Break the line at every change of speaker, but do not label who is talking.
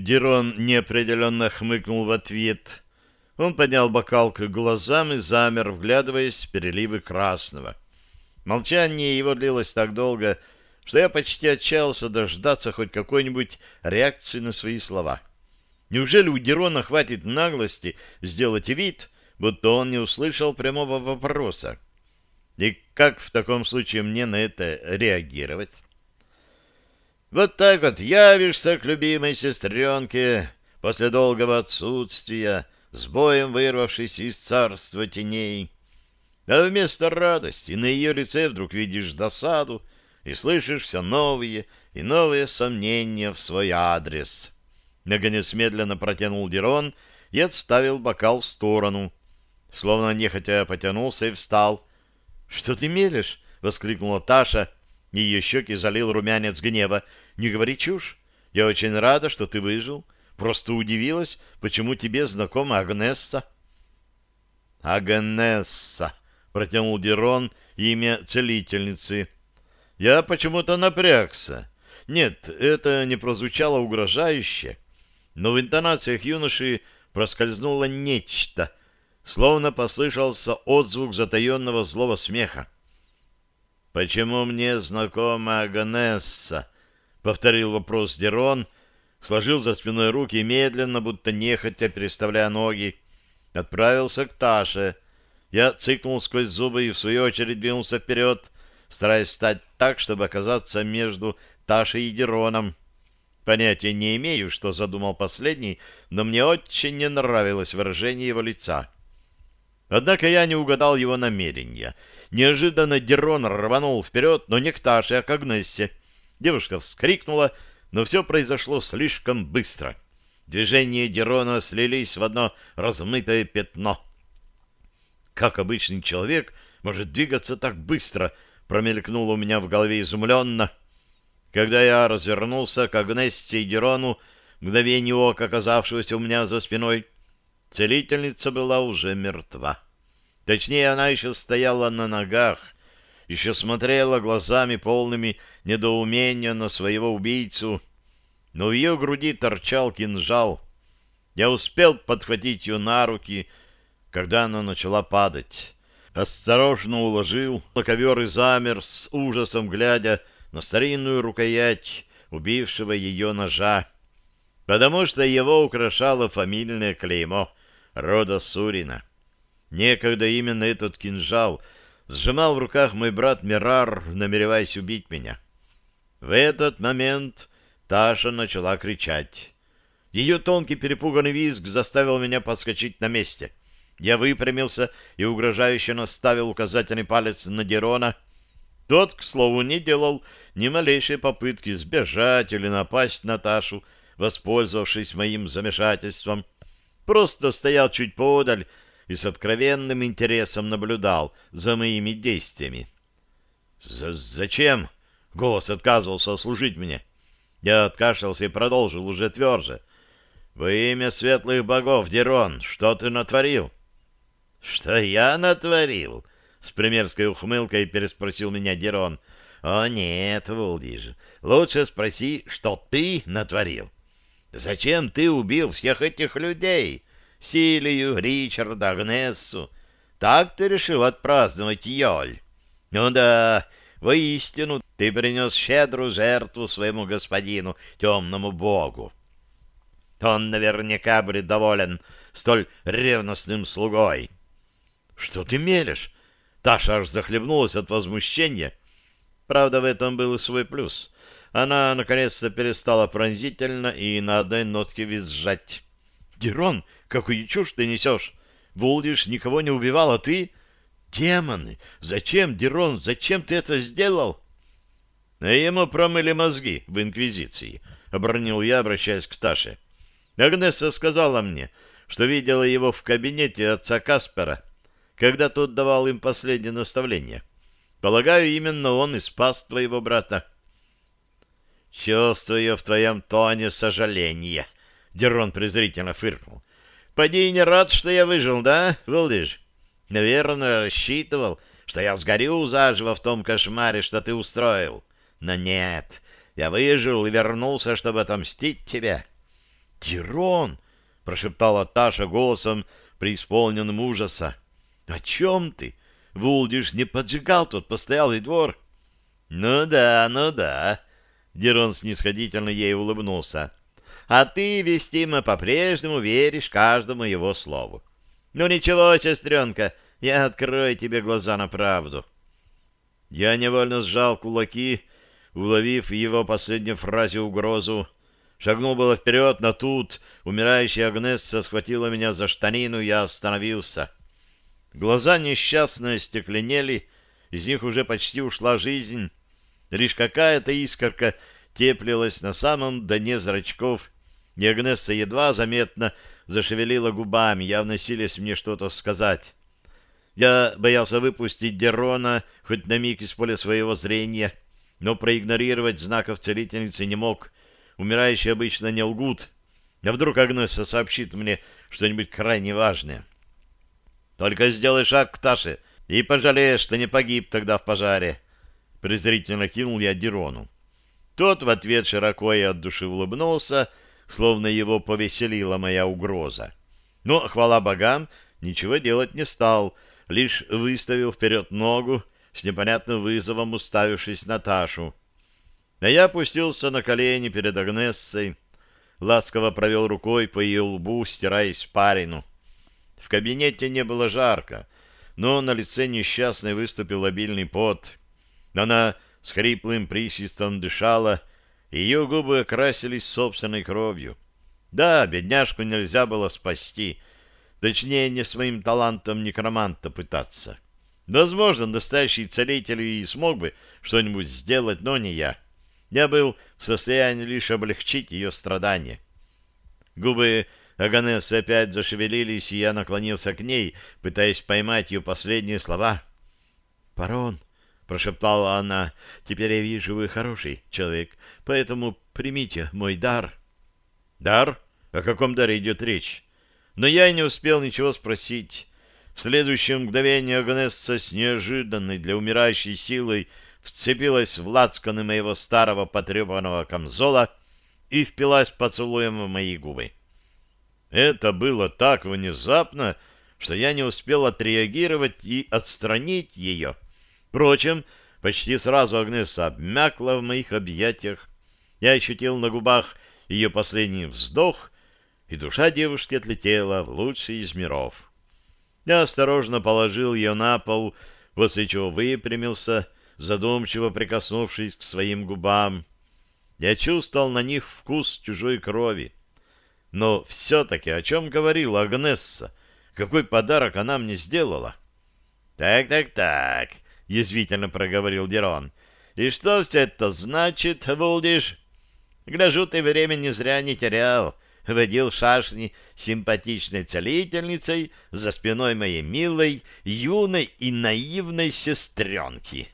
Дирон неопределенно хмыкнул в ответ. Он поднял бокал к глазам и замер, вглядываясь в переливы красного. Молчание его длилось так долго, что я почти отчаялся дождаться хоть какой-нибудь реакции на свои слова. Неужели у Дирона хватит наглости сделать вид, будто он не услышал прямого вопроса? И как в таком случае мне на это реагировать? Вот так вот явишься к любимой сестренке после долгого отсутствия, с боем вырвавшись из царства теней. А вместо радости на ее лице вдруг видишь досаду и слышишь все новые и новые сомнения в свой адрес. Наконец медленно протянул Дерон и отставил бокал в сторону, словно нехотя потянулся и встал. — Что ты мелешь? — воскликнула Таша, ее щеки залил румянец гнева. «Не говори чушь. Я очень рада, что ты выжил. Просто удивилась, почему тебе знакома Агнесса». «Агнесса», — протянул Дерон имя целительницы. «Я почему-то напрягся. Нет, это не прозвучало угрожающе, но в интонациях юноши проскользнуло нечто, словно послышался отзвук затаенного злого смеха. «Почему мне знакома Аганесса?» — повторил вопрос Дерон, сложил за спиной руки и медленно, будто нехотя переставляя ноги, отправился к Таше. Я цикнул сквозь зубы и в свою очередь двинулся вперед, стараясь стать так, чтобы оказаться между Ташей и Дероном. Понятия не имею, что задумал последний, но мне очень не нравилось выражение его лица. Однако я не угадал его намерения — Неожиданно Дерон рванул вперед, но не к Таше, а к Агнессе. Девушка вскрикнула, но все произошло слишком быстро. Движения Дерона слились в одно размытое пятно. «Как обычный человек может двигаться так быстро?» промелькнуло у меня в голове изумленно. Когда я развернулся к Агнессе и Дерону, мгновение ока, оказавшегося у меня за спиной, целительница была уже мертва. Точнее, она еще стояла на ногах, еще смотрела глазами полными недоумения на своего убийцу, но в ее груди торчал кинжал. Я успел подхватить ее на руки, когда она начала падать. Осторожно уложил на ковер и замер, с ужасом глядя на старинную рукоять убившего ее ножа, потому что его украшало фамильное клеймо рода Сурина. Некогда именно этот кинжал сжимал в руках мой брат Мирар, намереваясь убить меня. В этот момент Таша начала кричать. Ее тонкий перепуганный визг заставил меня подскочить на месте. Я выпрямился и угрожающе наставил указательный палец на Дерона. Тот, к слову, не делал ни малейшей попытки сбежать или напасть на Ташу, воспользовавшись моим замешательством. Просто стоял чуть подаль, и с откровенным интересом наблюдал за моими действиями. «Зачем?» — голос отказывался служить мне. Я откашлялся и продолжил уже тверже. «Во имя светлых богов, Дерон, что ты натворил?» «Что я натворил?» — с примерской ухмылкой переспросил меня Дерон. «О нет, Вулдиж, лучше спроси, что ты натворил. Зачем ты убил всех этих людей?» Силию, Ричарда, Агнессу. Так ты решил отпраздновать Йоль? Ну да, воистину ты принес щедрую жертву своему господину, темному богу. Он наверняка будет доволен столь ревностным слугой. Что ты мелешь? Таша аж захлебнулась от возмущения. Правда, в этом был и свой плюс. Она, наконец-то, перестала пронзительно и на одной нотке визжать. «Дерон, Какую чушь ты несешь? Вулдиш никого не убивал, а ты... Демоны! Зачем, Дерон, зачем ты это сделал? А ему промыли мозги в Инквизиции, — обронил я, обращаясь к Таше. Агнеса сказала мне, что видела его в кабинете отца Каспера, когда тот давал им последнее наставление. Полагаю, именно он и спас твоего брата. Чувствую в твоем тоне сожаление, — Дерон презрительно фыркнул. Поди не рад, что я выжил, да, Валдыш? Наверное, рассчитывал, что я сгорю заживо в том кошмаре, что ты устроил. Но нет, я выжил и вернулся, чтобы отомстить тебе. «Тирон!» — прошептала Таша голосом, преисполненным ужаса. «О чем ты? Вулдиш не поджигал тот постоялый двор?» «Ну да, ну да», — Дирон снисходительно ей улыбнулся. «А ты, Вестима, по-прежнему веришь каждому его слову. Ну ничего, сестренка, я открою тебе глаза на правду». Я невольно сжал кулаки, уловив в его последней фразе угрозу. Шагнул было вперед, но тут умирающая Агнесса схватила меня за штанину, я остановился. Глаза несчастно остекленели, из них уже почти ушла жизнь. Лишь какая-то искорка теплилась на самом дне зрачков, и Агнесса едва заметно зашевелила губами, явно силясь мне что-то сказать. Я боялся выпустить Дерона хоть на миг из поля своего зрения, но проигнорировать знаков целительницы не мог. Умирающие обычно не лгут. А вдруг Агнесса сообщит мне что-нибудь крайне важное? Только сделай шаг к Таше и пожалеешь, что не погиб тогда в пожаре. Презрительно кинул я Дерону. Тот в ответ широко и от души улыбнулся, словно его повеселила моя угроза. Но, хвала богам, ничего делать не стал — лишь выставил вперед ногу, с непонятным вызовом уставившись на Ташу. А я опустился на колени перед Агнессой, ласково провел рукой по ее лбу, стирая испарину. В кабинете не было жарко, но на лице несчастной выступил обильный пот. Она с хриплым присвистом дышала, и ее губы окрасились собственной кровью. Да, бедняжку нельзя было спасти, Точнее, не своим талантом некроманта пытаться. Возможно, настоящий целитель и смог бы что-нибудь сделать, но не я. Я был в состоянии лишь облегчить ее страдания. Губы Аганессы опять зашевелились, и я наклонился к ней, пытаясь поймать ее последние слова. «Парон», — прошептала она, — «теперь я вижу, вы хороший человек, поэтому примите мой дар». «Дар? О каком даре идет речь?» Но я не успел ничего спросить. В следующее мгновение Агнесса с неожиданной для умирающей силой вцепилась в лацканы моего старого потрепанного камзола и впилась поцелуем в мои губы. Это было так внезапно, что я не успел отреагировать и отстранить ее. Впрочем, почти сразу Агнесса обмякла в моих объятиях. Я ощутил на губах ее последний вздох и душа девушки отлетела в лучший из миров. Я осторожно положил ее на пол, после чего выпрямился, задумчиво прикоснувшись к своим губам. Я чувствовал на них вкус чужой крови. Но все-таки о чем говорила Агнесса? Какой подарок она мне сделала? «Так, так, так», — язвительно проговорил Дерон. «И что все это значит, Вулдиш? Гляжу, ты времени зря не терял водил шашни симпатичной целительницей за спиной моей милой, юной и наивной сестренки.